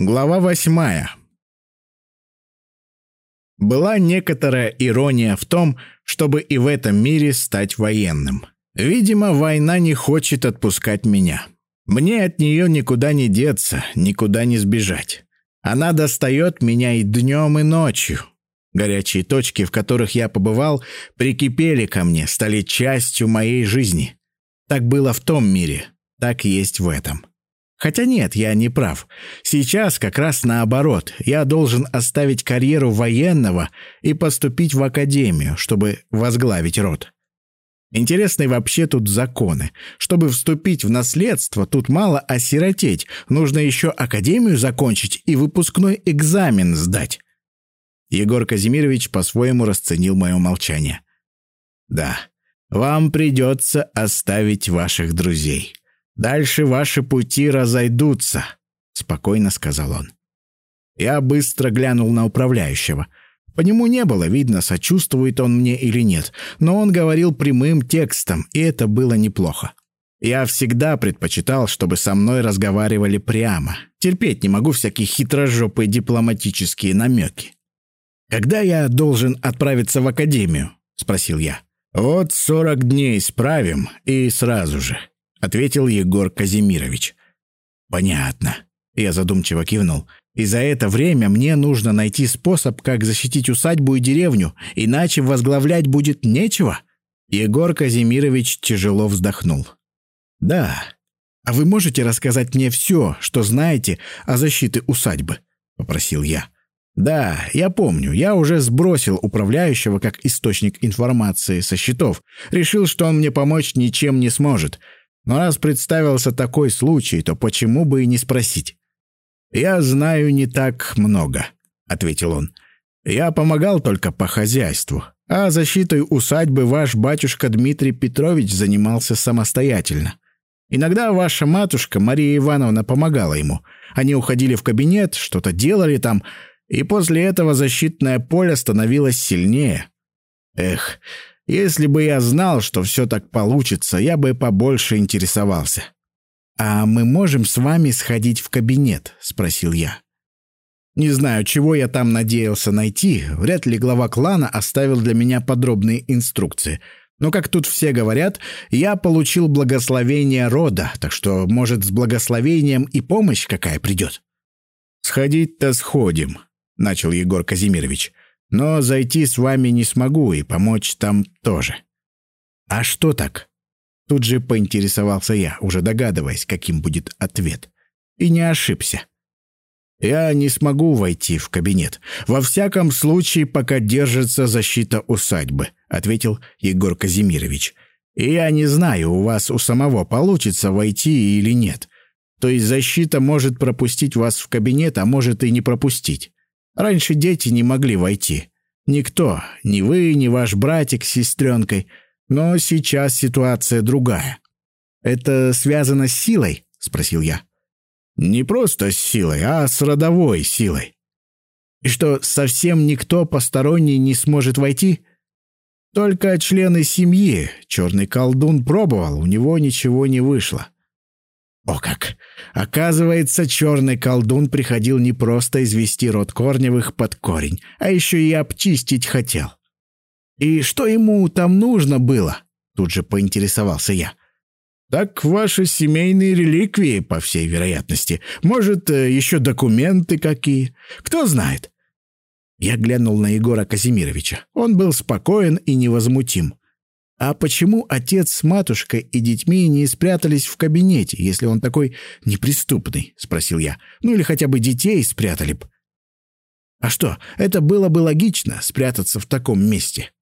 Глава восьмая. Была некоторая ирония в том, чтобы и в этом мире стать военным. Видимо, война не хочет отпускать меня. Мне от нее никуда не деться, никуда не сбежать. Она достает меня и днем, и ночью. Горячие точки, в которых я побывал, прикипели ко мне, стали частью моей жизни. Так было в том мире, так есть в этом. Хотя нет, я не прав. Сейчас как раз наоборот. Я должен оставить карьеру военного и поступить в академию, чтобы возглавить род. Интересны вообще тут законы. Чтобы вступить в наследство, тут мало осиротеть. Нужно еще академию закончить и выпускной экзамен сдать. Егор Казимирович по-своему расценил мое молчание. «Да, вам придется оставить ваших друзей. Дальше ваши пути разойдутся», — спокойно сказал он. Я быстро глянул на управляющего. По нему не было видно, сочувствует он мне или нет, но он говорил прямым текстом, и это было неплохо. Я всегда предпочитал, чтобы со мной разговаривали прямо. Терпеть не могу всякие хитрожопые дипломатические намеки. «Когда я должен отправиться в академию?» — спросил я. «Вот сорок дней справим, и сразу же», — ответил Егор Казимирович. «Понятно». Я задумчиво кивнул. «И за это время мне нужно найти способ, как защитить усадьбу и деревню, иначе возглавлять будет нечего». Егор Казимирович тяжело вздохнул. «Да. А вы можете рассказать мне все, что знаете о защите усадьбы?» — попросил я. «Да, я помню. Я уже сбросил управляющего как источник информации со счетов. Решил, что он мне помочь ничем не сможет. Но раз представился такой случай, то почему бы и не спросить? «Я знаю не так много», — ответил он. «Я помогал только по хозяйству, а защитой усадьбы ваш батюшка Дмитрий Петрович занимался самостоятельно. Иногда ваша матушка Мария Ивановна помогала ему. Они уходили в кабинет, что-то делали там, и после этого защитное поле становилось сильнее. Эх, если бы я знал, что все так получится, я бы побольше интересовался. «А мы можем с вами сходить в кабинет?» — спросил я. Не знаю, чего я там надеялся найти. Вряд ли глава клана оставил для меня подробные инструкции. Но, как тут все говорят, я получил благословение рода, так что, может, с благословением и помощь какая придет. «Сходить-то сходим», — начал Егор Казимирович. Но зайти с вами не смогу и помочь там тоже». «А что так?» Тут же поинтересовался я, уже догадываясь, каким будет ответ. И не ошибся. «Я не смогу войти в кабинет. Во всяком случае, пока держится защита усадьбы», — ответил Егор Казимирович. «И я не знаю, у вас у самого получится войти или нет. То есть защита может пропустить вас в кабинет, а может и не пропустить. Раньше дети не могли войти. Никто, ни вы, ни ваш братик с сестренкой. Но сейчас ситуация другая. «Это связано с силой?» — спросил я. «Не просто с силой, а с родовой силой». «И что, совсем никто посторонний не сможет войти?» «Только члены семьи. Черный колдун пробовал, у него ничего не вышло». О как! Оказывается, черный колдун приходил не просто извести род Корневых под корень, а еще и обчистить хотел. «И что ему там нужно было?» — тут же поинтересовался я. «Так ваши семейные реликвии, по всей вероятности. Может, э, еще документы какие. Кто знает». Я глянул на Егора Казимировича. Он был спокоен и невозмутим. А почему отец с матушкой и детьми не спрятались в кабинете, если он такой неприступный? Спросил я. Ну или хотя бы детей спрятали б. А что, это было бы логично, спрятаться в таком месте?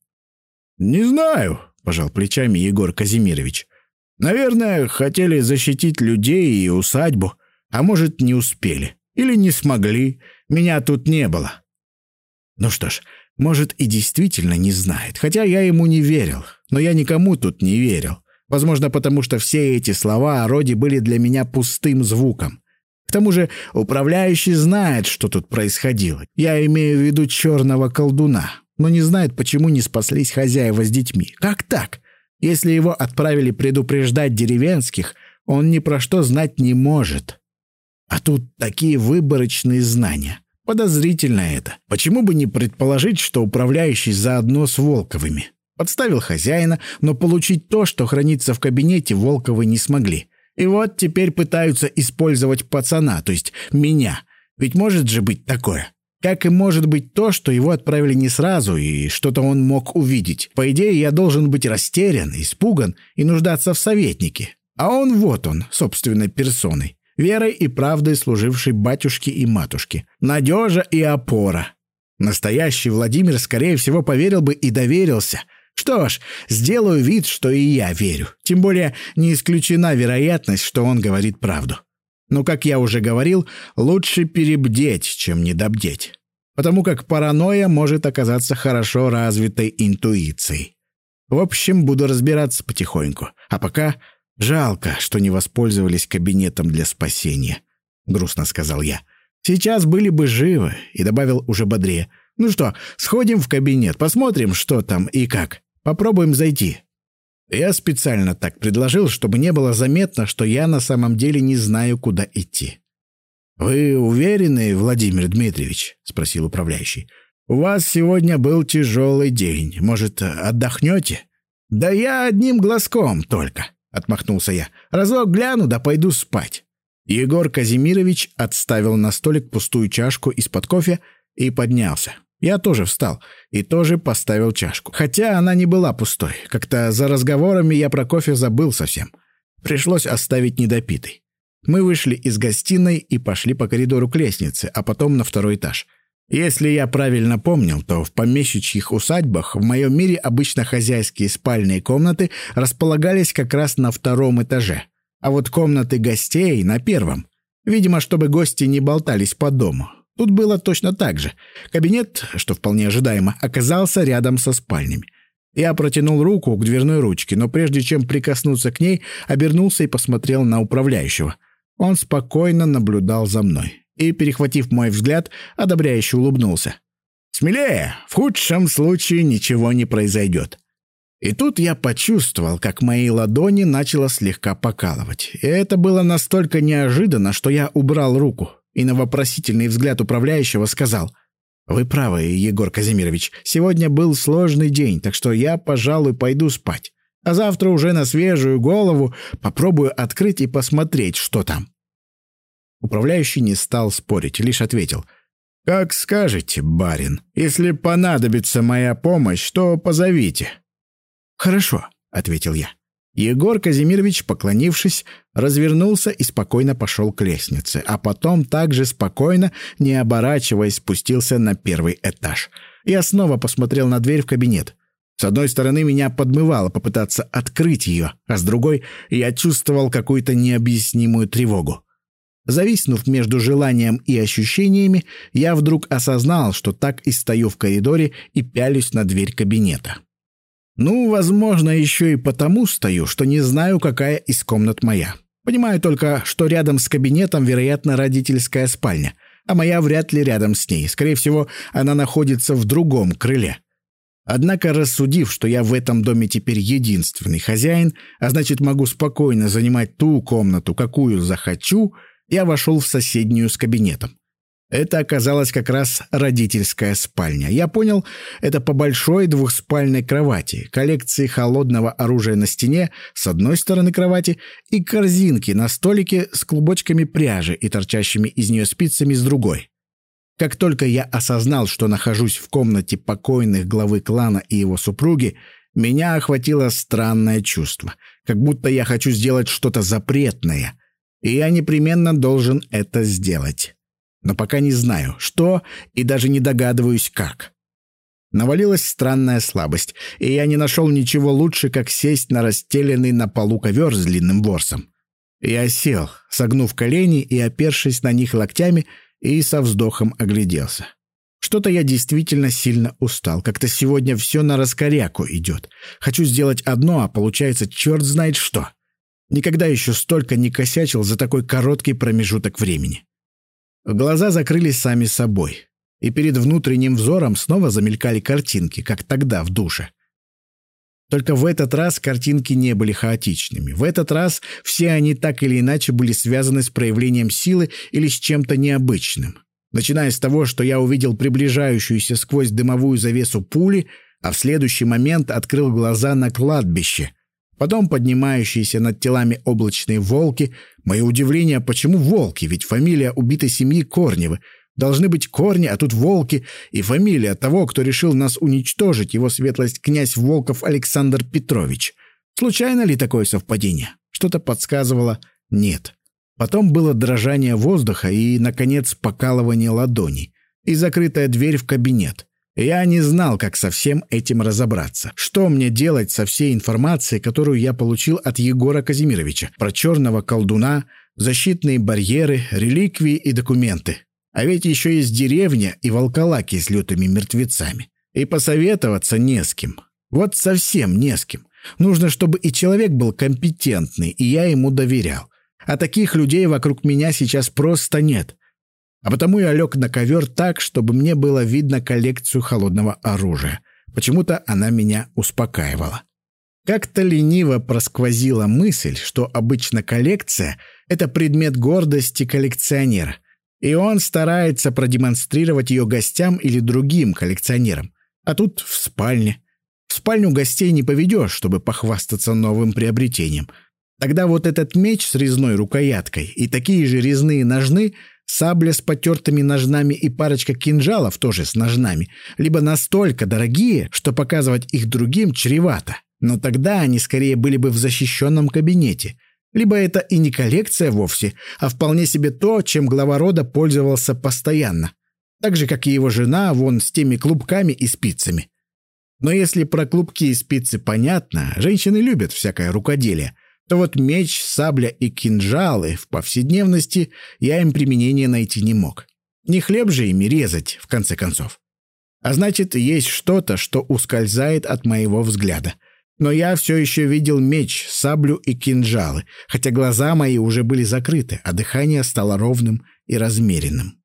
Не знаю, пожал плечами Егор Казимирович. Наверное, хотели защитить людей и усадьбу, а может, не успели. Или не смогли. Меня тут не было. Ну что ж, может, и действительно не знает, хотя я ему не верил. Но я никому тут не верил. Возможно, потому что все эти слова о роде были для меня пустым звуком. К тому же управляющий знает, что тут происходило. Я имею в виду черного колдуна, но не знает, почему не спаслись хозяева с детьми. Как так? Если его отправили предупреждать деревенских, он ни про что знать не может. А тут такие выборочные знания. Подозрительно это. Почему бы не предположить, что управляющий заодно с Волковыми? Подставил хозяина, но получить то, что хранится в кабинете, Волковы не смогли. И вот теперь пытаются использовать пацана, то есть меня. Ведь может же быть такое. Как и может быть то, что его отправили не сразу, и что-то он мог увидеть. По идее, я должен быть растерян, испуган и нуждаться в советнике. А он вот он, собственной персоной. Верой и правдой служивший батюшке и матушке. Надежа и опора. Настоящий Владимир, скорее всего, поверил бы и доверился – что ж, сделаю вид, что и я верю. Тем более не исключена вероятность, что он говорит правду. Но, как я уже говорил, лучше перебдеть, чем недобдеть. Потому как паранойя может оказаться хорошо развитой интуицией. В общем, буду разбираться потихоньку. А пока жалко, что не воспользовались кабинетом для спасения. Грустно сказал я. Сейчас были бы живы, и добавил уже бодрее. Ну что, сходим в кабинет, посмотрим, что там и как. Попробуем зайти». Я специально так предложил, чтобы не было заметно, что я на самом деле не знаю, куда идти. «Вы уверены, Владимир Дмитриевич?» — спросил управляющий. «У вас сегодня был тяжелый день. Может, отдохнете?» «Да я одним глазком только», — отмахнулся я. «Разок гляну, да пойду спать». Егор Казимирович отставил на столик пустую чашку из-под кофе и поднялся. Я тоже встал и тоже поставил чашку. Хотя она не была пустой. Как-то за разговорами я про кофе забыл совсем. Пришлось оставить недопитый. Мы вышли из гостиной и пошли по коридору к лестнице, а потом на второй этаж. Если я правильно помнил, то в помещичьих усадьбах в моем мире обычно хозяйские спальные комнаты располагались как раз на втором этаже, а вот комнаты гостей — на первом. Видимо, чтобы гости не болтались по дому. Тут было точно так же. Кабинет, что вполне ожидаемо, оказался рядом со спальнями. Я протянул руку к дверной ручке, но прежде чем прикоснуться к ней, обернулся и посмотрел на управляющего. Он спокойно наблюдал за мной и, перехватив мой взгляд, одобряюще улыбнулся. «Смелее! В худшем случае ничего не произойдет». И тут я почувствовал, как мои ладони начало слегка покалывать. И это было настолько неожиданно, что я убрал руку и на вопросительный взгляд управляющего сказал «Вы правы, Егор Казимирович, сегодня был сложный день, так что я, пожалуй, пойду спать, а завтра уже на свежую голову попробую открыть и посмотреть, что там». Управляющий не стал спорить, лишь ответил «Как скажете, барин, если понадобится моя помощь, то позовите». «Хорошо», — ответил я. Егор Казимирович, поклонившись, развернулся и спокойно пошел к лестнице, а потом также спокойно, не оборачиваясь, спустился на первый этаж. Я снова посмотрел на дверь в кабинет. С одной стороны, меня подмывало попытаться открыть ее, а с другой я чувствовал какую-то необъяснимую тревогу. Зависнув между желанием и ощущениями, я вдруг осознал, что так и стою в коридоре и пялюсь на дверь кабинета. Ну, возможно, еще и потому стою, что не знаю, какая из комнат моя. Понимаю только, что рядом с кабинетом, вероятно, родительская спальня, а моя вряд ли рядом с ней. Скорее всего, она находится в другом крыле. Однако, рассудив, что я в этом доме теперь единственный хозяин, а значит, могу спокойно занимать ту комнату, какую захочу, я вошел в соседнюю с кабинетом. Это оказалась как раз родительская спальня. Я понял, это по большой двухспальной кровати, коллекции холодного оружия на стене с одной стороны кровати и корзинки на столике с клубочками пряжи и торчащими из нее спицами с другой. Как только я осознал, что нахожусь в комнате покойных главы клана и его супруги, меня охватило странное чувство, как будто я хочу сделать что-то запретное, и я непременно должен это сделать но пока не знаю, что, и даже не догадываюсь, как. Навалилась странная слабость, и я не нашел ничего лучше, как сесть на расстеленный на полу ковер с длинным ворсом. Я сел, согнув колени и опершись на них локтями, и со вздохом огляделся. Что-то я действительно сильно устал. Как-то сегодня все на раскоряку идет. Хочу сделать одно, а получается черт знает что. Никогда еще столько не косячил за такой короткий промежуток времени. Глаза закрылись сами собой, и перед внутренним взором снова замелькали картинки, как тогда в душе. Только в этот раз картинки не были хаотичными. В этот раз все они так или иначе были связаны с проявлением силы или с чем-то необычным. Начиная с того, что я увидел приближающуюся сквозь дымовую завесу пули, а в следующий момент открыл глаза на кладбище. Потом поднимающиеся над телами облачные волки. Мое удивление, почему волки? Ведь фамилия убитой семьи Корневы. Должны быть корни, а тут волки, и фамилия того, кто решил нас уничтожить, его светлость князь Волков Александр Петрович. Случайно ли такое совпадение? Что-то подсказывало «нет». Потом было дрожание воздуха и, наконец, покалывание ладоней и закрытая дверь в кабинет. Я не знал, как со всем этим разобраться. Что мне делать со всей информацией, которую я получил от Егора Казимировича про черного колдуна, защитные барьеры, реликвии и документы? А ведь еще есть деревня и волколаки с лютыми мертвецами. И посоветоваться не с кем. Вот совсем не с кем. Нужно, чтобы и человек был компетентный, и я ему доверял. А таких людей вокруг меня сейчас просто нет. А потому я лег на ковер так, чтобы мне было видно коллекцию холодного оружия. Почему-то она меня успокаивала. Как-то лениво просквозила мысль, что обычно коллекция — это предмет гордости коллекционера — и он старается продемонстрировать ее гостям или другим коллекционерам. А тут в спальне. В спальню гостей не поведешь, чтобы похвастаться новым приобретением. Тогда вот этот меч с резной рукояткой и такие же резные ножны, сабля с потертыми ножнами и парочка кинжалов тоже с ножнами, либо настолько дорогие, что показывать их другим чревато. Но тогда они скорее были бы в защищенном кабинете – либо это и не коллекция вовсе, а вполне себе то, чем глава рода пользовался постоянно. Так же, как и его жена, вон с теми клубками и спицами. Но если про клубки и спицы понятно, женщины любят всякое рукоделие, то вот меч, сабля и кинжалы в повседневности я им применения найти не мог. Не хлеб же ими резать, в конце концов. А значит, есть что-то, что ускользает от моего взгляда — но я все еще видел меч, саблю и кинжалы, хотя глаза мои уже были закрыты, а дыхание стало ровным и размеренным.